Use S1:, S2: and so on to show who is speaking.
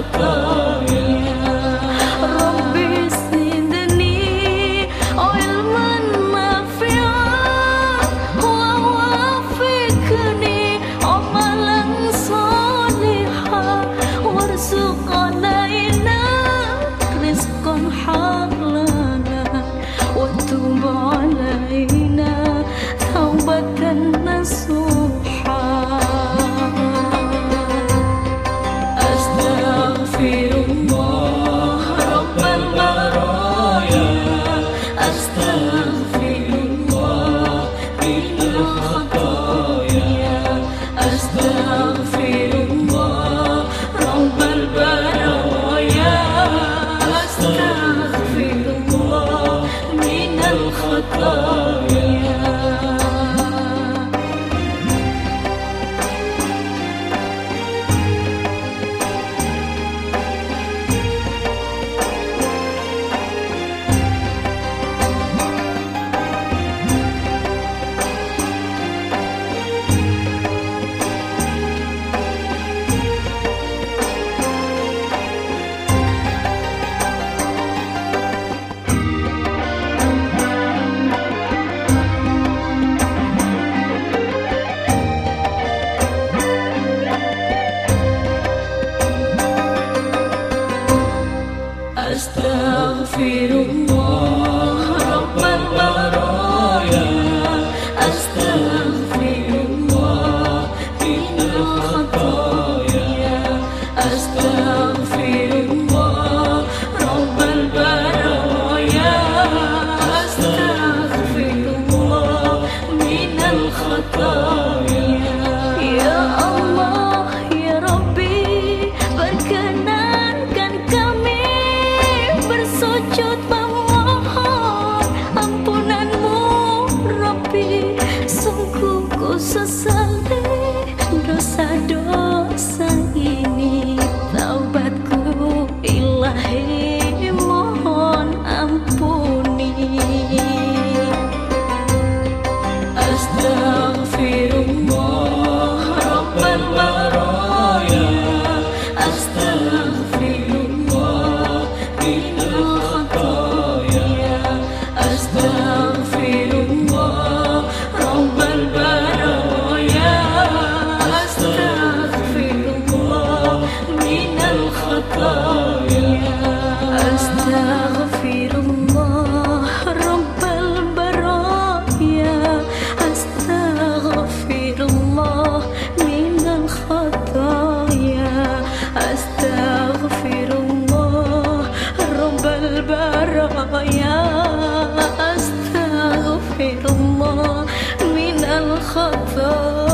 S1: Maranatha prefiro الخطا